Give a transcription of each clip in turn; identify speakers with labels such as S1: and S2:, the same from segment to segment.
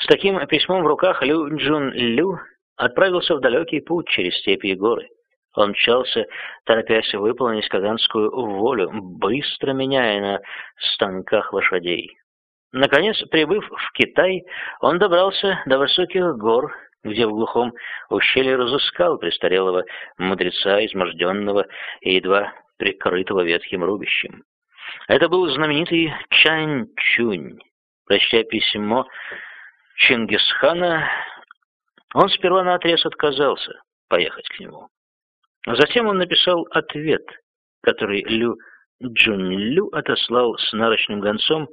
S1: С таким письмом в руках Лю Джун Лю отправился в далекий путь через степи и горы. Он мчался, торопясь выполнить каганскую волю, быстро меняя на станках лошадей. Наконец, прибыв в Китай, он добрался до высоких гор, где в глухом ущелье разыскал престарелого мудреца, изможденного и едва прикрытого ветхим рубищем. Это был знаменитый Чань Чунь. Прочтя письмо Чингисхана, он сперва наотрез отказался поехать к нему. Затем он написал ответ, который Лю Джунлю отослал с нарочным гонцом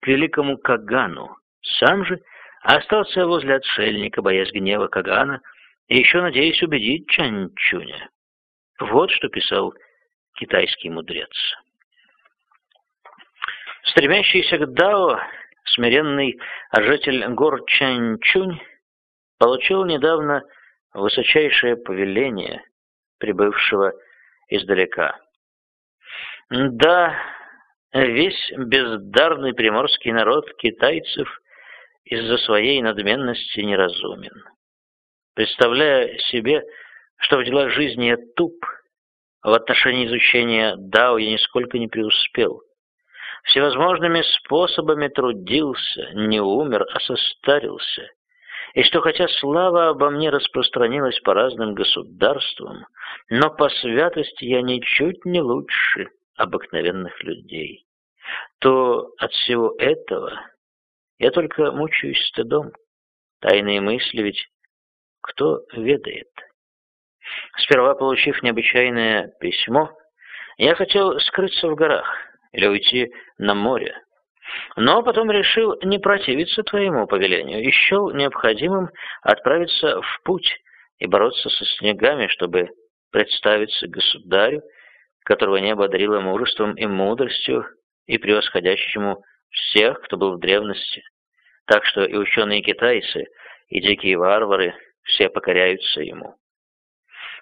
S1: к великому Кагану. Сам же остался возле отшельника, боясь гнева Кагана, и еще надеясь убедить Чанчуня. Вот что писал китайский мудрец. Стремящийся к Дао, смиренный житель гор Чанчунь получил недавно высочайшее повеление прибывшего издалека. Да, весь бездарный приморский народ китайцев из-за своей надменности неразумен. Представляя себе, что в делах жизни я туп, в отношении изучения Дао я нисколько не преуспел. Всевозможными способами трудился, не умер, а состарился и что хотя слава обо мне распространилась по разным государствам, но по святости я ничуть не лучше обыкновенных людей, то от всего этого я только мучаюсь стыдом. Тайные мысли ведь кто ведает? Сперва, получив необычайное письмо, я хотел скрыться в горах или уйти на море, но потом решил не противиться твоему повелению и счел необходимым отправиться в путь и бороться со снегами, чтобы представиться государю, которого небо одарило мужеством и мудростью и превосходящему всех, кто был в древности. Так что и ученые китайцы, и дикие варвары все покоряются ему.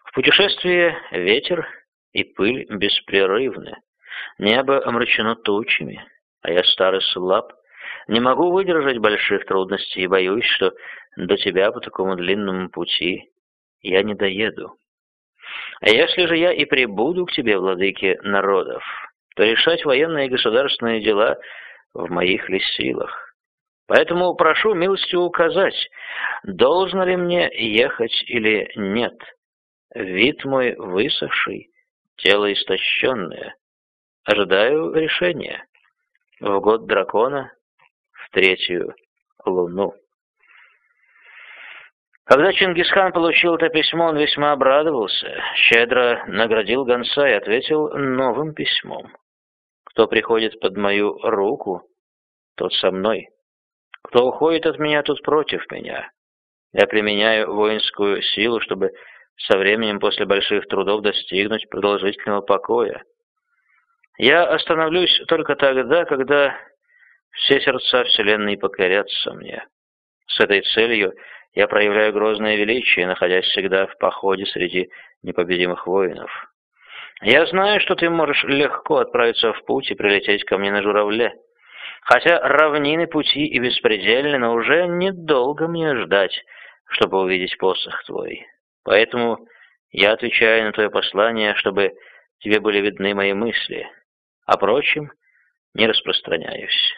S1: В путешествии ветер и пыль беспрерывны, небо омрачено тучами, а я старый слаб, не могу выдержать больших трудностей и боюсь, что до тебя по такому длинному пути я не доеду. А если же я и прибуду к тебе, владыке народов, то решать военные и государственные дела в моих ли силах? Поэтому прошу милостью указать, должно ли мне ехать или нет. Вид мой высохший, тело истощенное. Ожидаю решения в год дракона, в третью луну. Когда Чингисхан получил это письмо, он весьма обрадовался, щедро наградил гонца и ответил новым письмом. «Кто приходит под мою руку, тот со мной. Кто уходит от меня, тот против меня. Я применяю воинскую силу, чтобы со временем после больших трудов достигнуть продолжительного покоя. Я остановлюсь только тогда, когда все сердца Вселенной покорятся мне. С этой целью я проявляю грозное величие, находясь всегда в походе среди непобедимых воинов. Я знаю, что ты можешь легко отправиться в путь и прилететь ко мне на журавле. Хотя равнины пути и беспредельны, но уже недолго мне ждать, чтобы увидеть посох твой. Поэтому я отвечаю на твое послание, чтобы тебе были видны мои мысли, а прочим не распространяюсь.